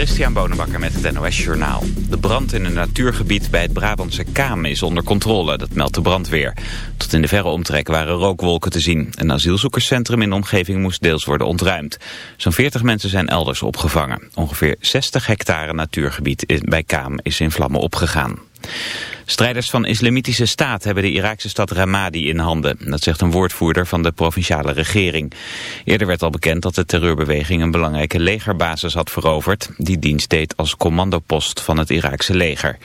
Christian Bonenbakker met het NOS Journaal. De brand in een natuurgebied bij het Brabantse Kaam is onder controle, dat meldt de brandweer. Tot in de verre omtrek waren rookwolken te zien. Een asielzoekerscentrum in de omgeving moest deels worden ontruimd. Zo'n 40 mensen zijn elders opgevangen. Ongeveer 60 hectare natuurgebied bij Kaam is in vlammen opgegaan. Strijders van Islamitische Staat hebben de Iraakse stad Ramadi in handen. Dat zegt een woordvoerder van de provinciale regering. Eerder werd al bekend dat de terreurbeweging een belangrijke legerbasis had veroverd. Die dienst deed als commandopost van het Iraakse leger.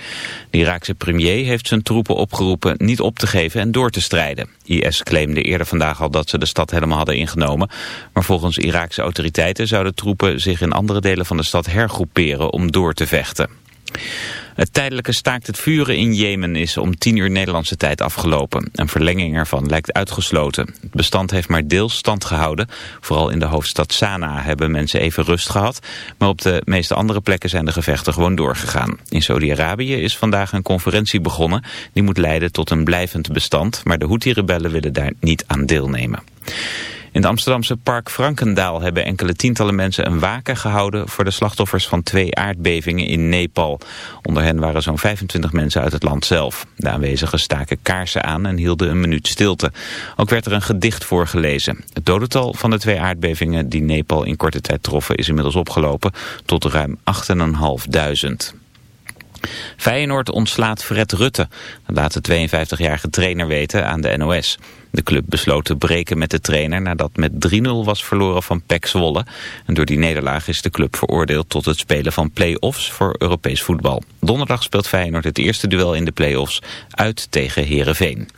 De Iraakse premier heeft zijn troepen opgeroepen niet op te geven en door te strijden. IS claimde eerder vandaag al dat ze de stad helemaal hadden ingenomen. Maar volgens Iraakse autoriteiten zouden troepen zich in andere delen van de stad hergroeperen om door te vechten. Het tijdelijke staakt het vuren in Jemen is om 10 uur Nederlandse tijd afgelopen. Een verlenging ervan lijkt uitgesloten. Het bestand heeft maar deels stand gehouden. Vooral in de hoofdstad Sanaa hebben mensen even rust gehad. Maar op de meeste andere plekken zijn de gevechten gewoon doorgegaan. In Saudi-Arabië is vandaag een conferentie begonnen. Die moet leiden tot een blijvend bestand. Maar de Houthi-rebellen willen daar niet aan deelnemen. In het Amsterdamse park Frankendaal hebben enkele tientallen mensen een waken gehouden voor de slachtoffers van twee aardbevingen in Nepal. Onder hen waren zo'n 25 mensen uit het land zelf. De aanwezigen staken kaarsen aan en hielden een minuut stilte. Ook werd er een gedicht voorgelezen. Het dodental van de twee aardbevingen die Nepal in korte tijd troffen is inmiddels opgelopen tot ruim 8.500. Feyenoord ontslaat Fred Rutte. Laat de 52-jarige trainer weten aan de NOS. De club besloot te breken met de trainer nadat met 3-0 was verloren van PEC Zwolle. En door die nederlaag is de club veroordeeld tot het spelen van play-offs voor Europees voetbal. Donderdag speelt Feyenoord het eerste duel in de play-offs uit tegen Herenveen.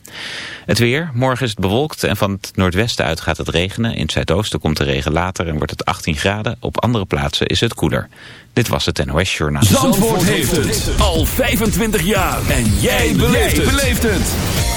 Het weer, morgen is het bewolkt en van het noordwesten uit gaat het regenen. In het zuidoosten komt de regen later en wordt het 18 graden. Op andere plaatsen is het koeler. Dit was het NOS Journaal. Zandvoort, heeft het al 25 jaar. En jij beleeft het.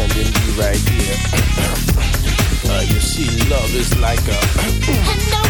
sending me right here. uh, you see, love is like a.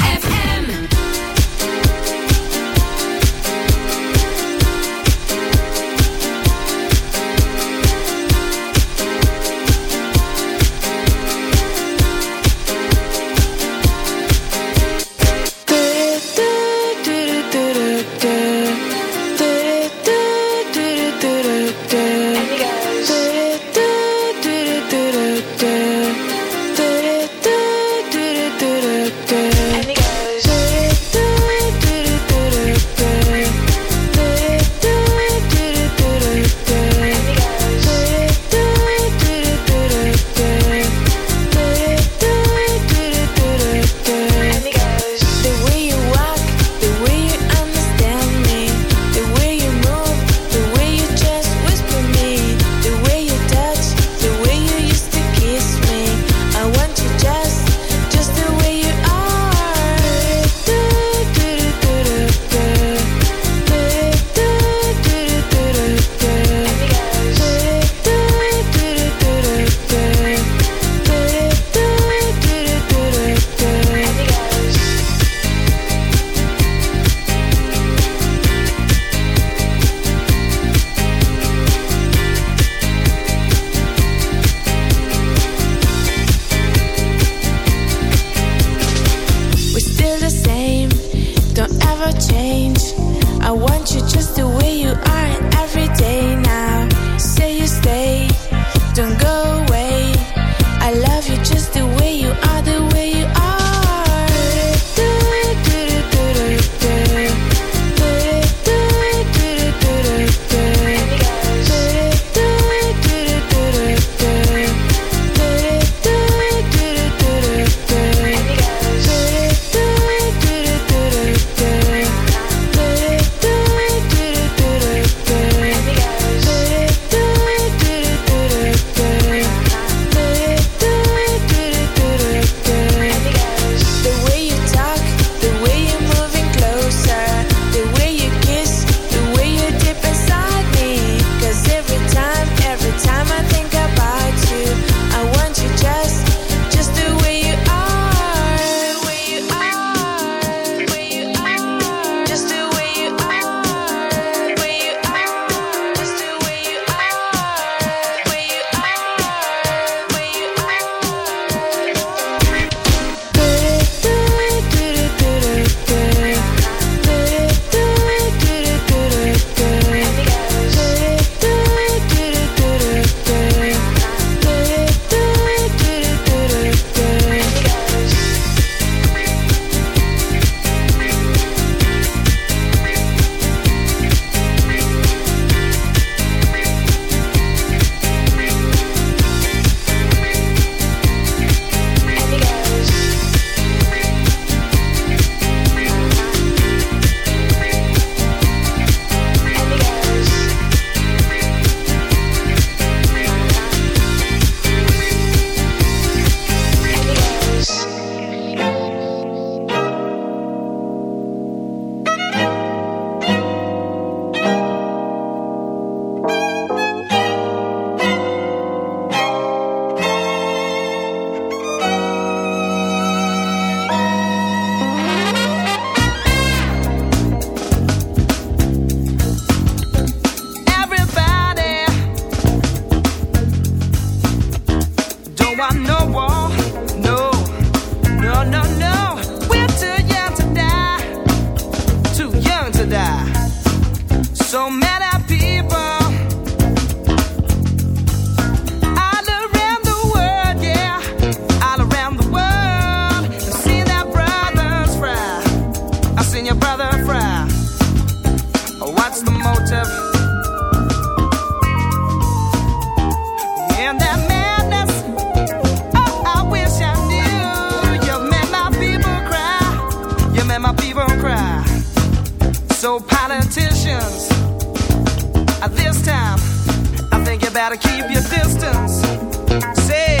no politicians. At this time, I think you better keep your distance. Say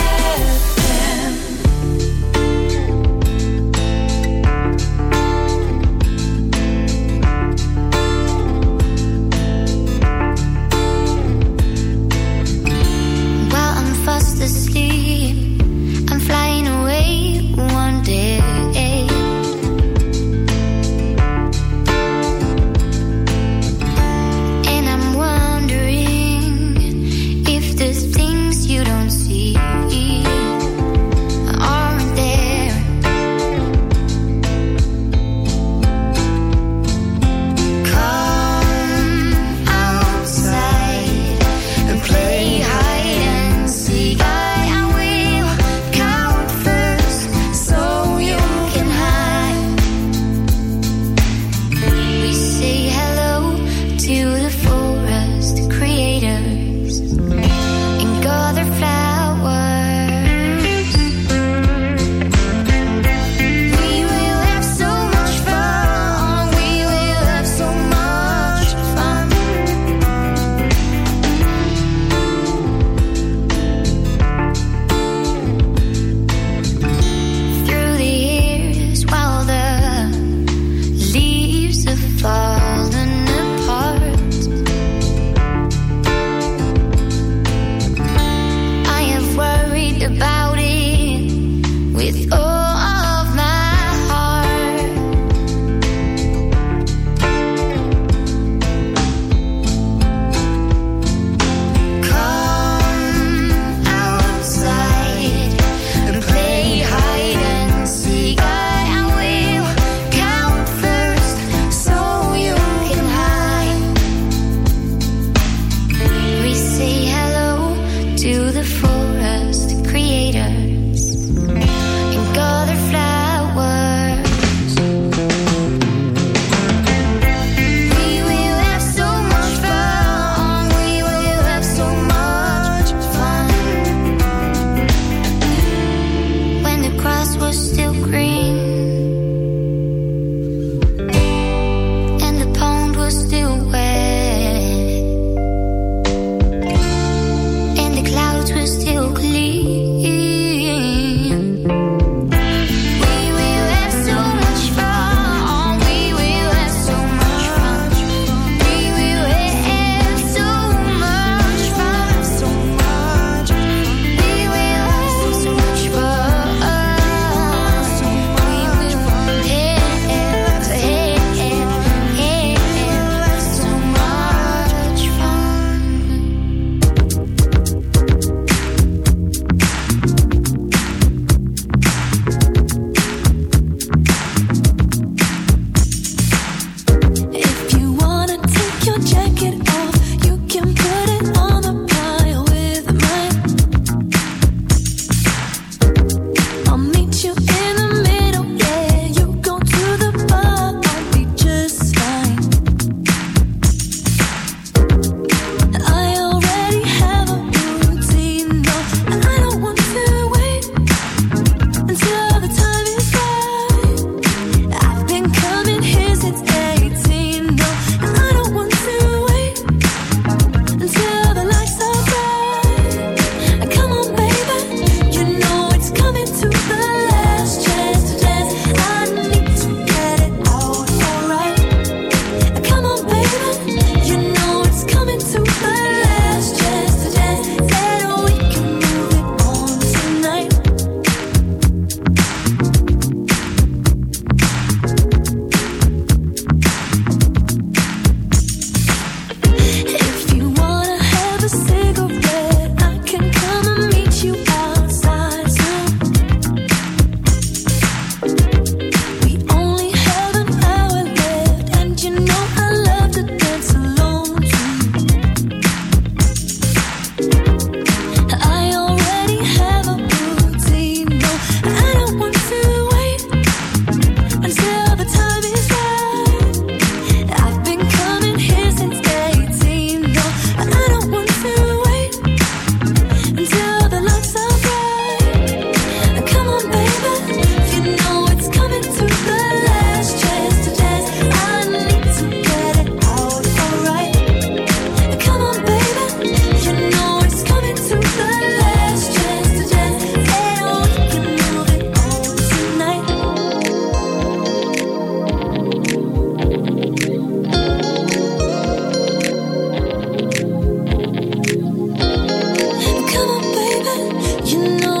Come on, baby, you know.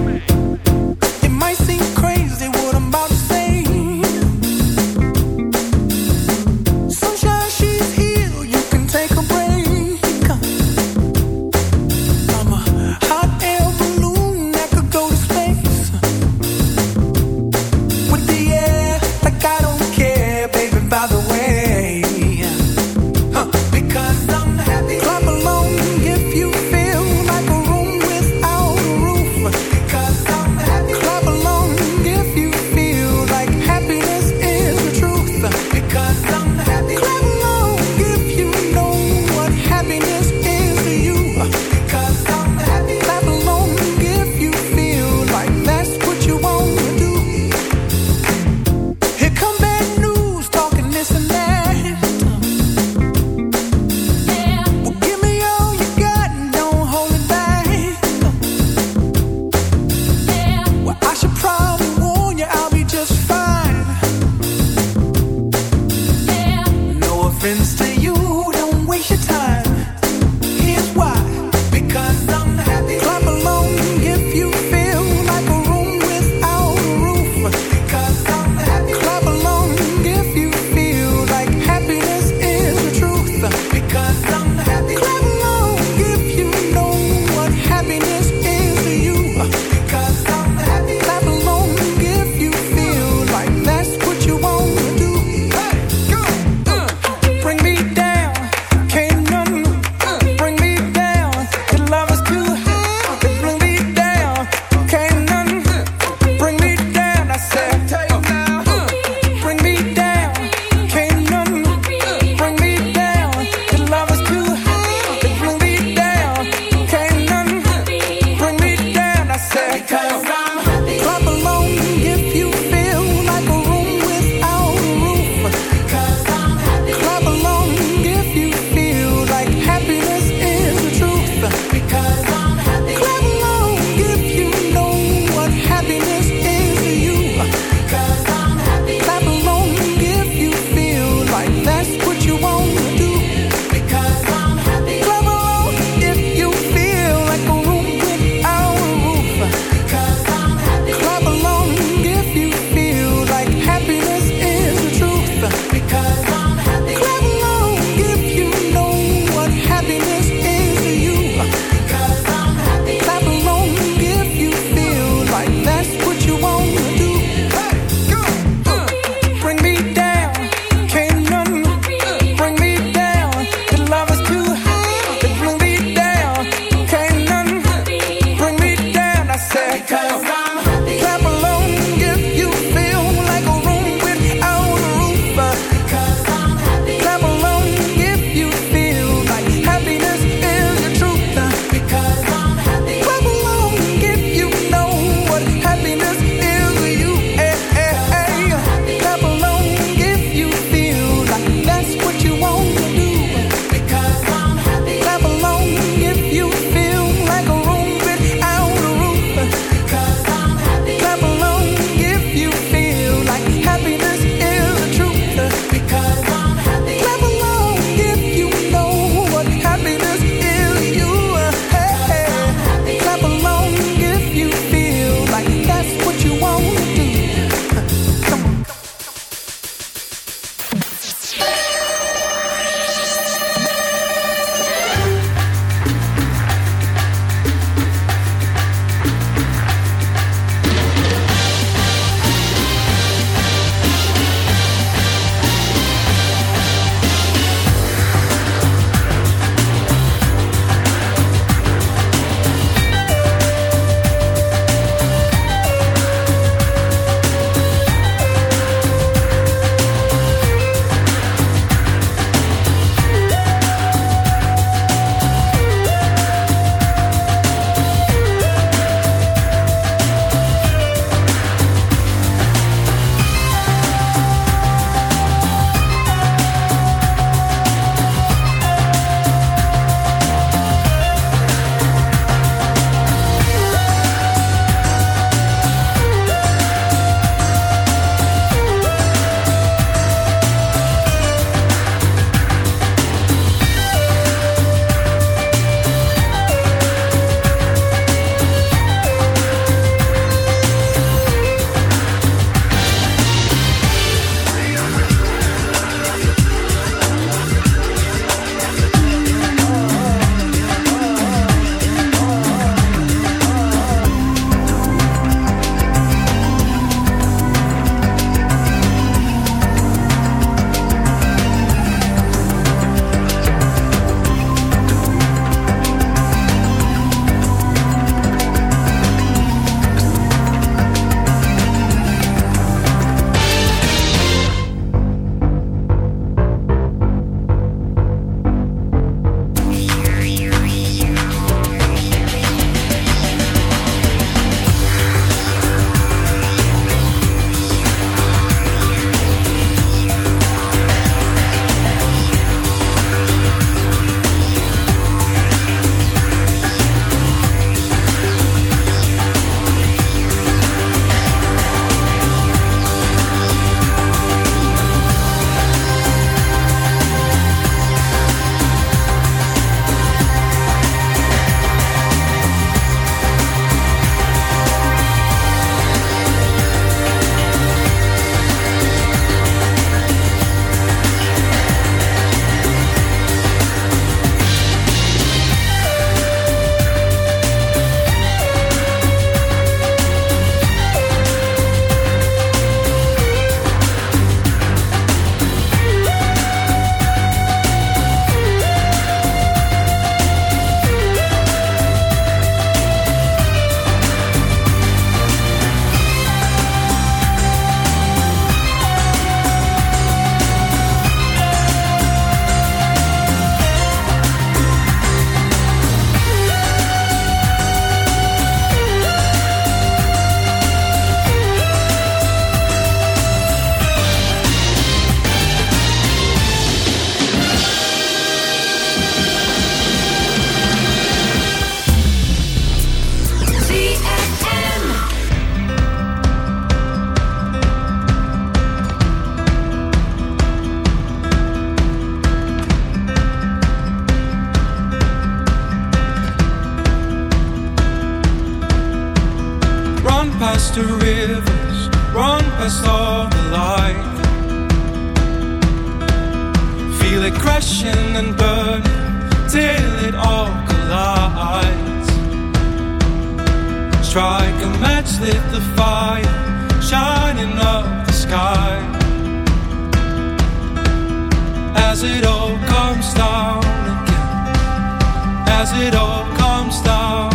it all comes down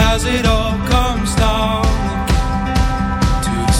as it all comes down to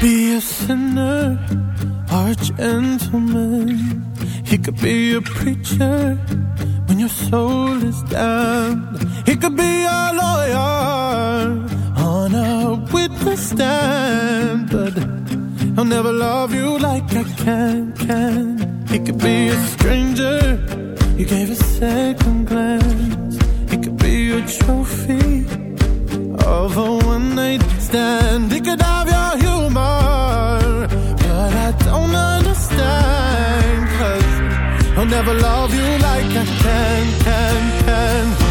be a sinner or a gentleman. He could be a preacher when your soul is down. He could be a lawyer on a witness stand. But I'll never love you like I can, can. He could be a stranger you gave a second glance. He could be a trophy of a one night stand. They could have your humor, but I don't understand. i I'll never love you like I can, can, can.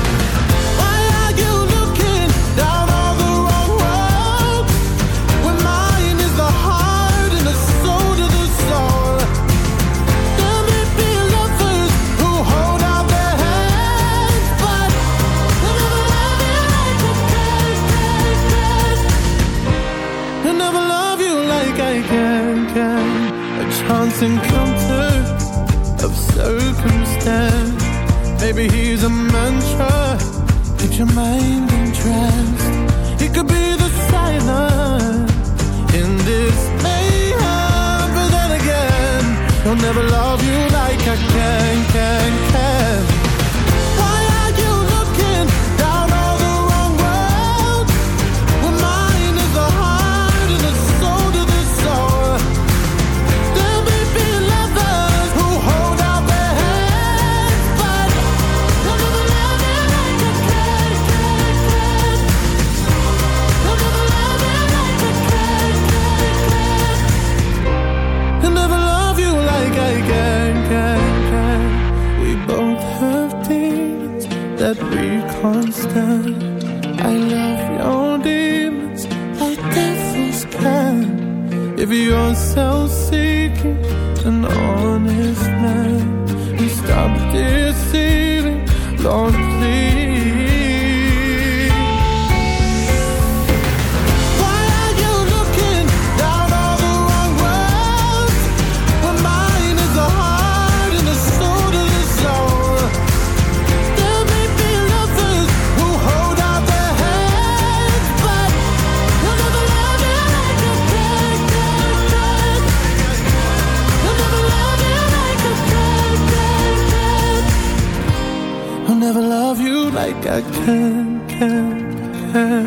your mind entranced. It could be the silence in this mayhem, but then again, I'll never love you like I can. that we can't stand. I love your demons like devils can. If you're self-seeking, an honest man, you stop deceiving. Lord, please. hand, hand.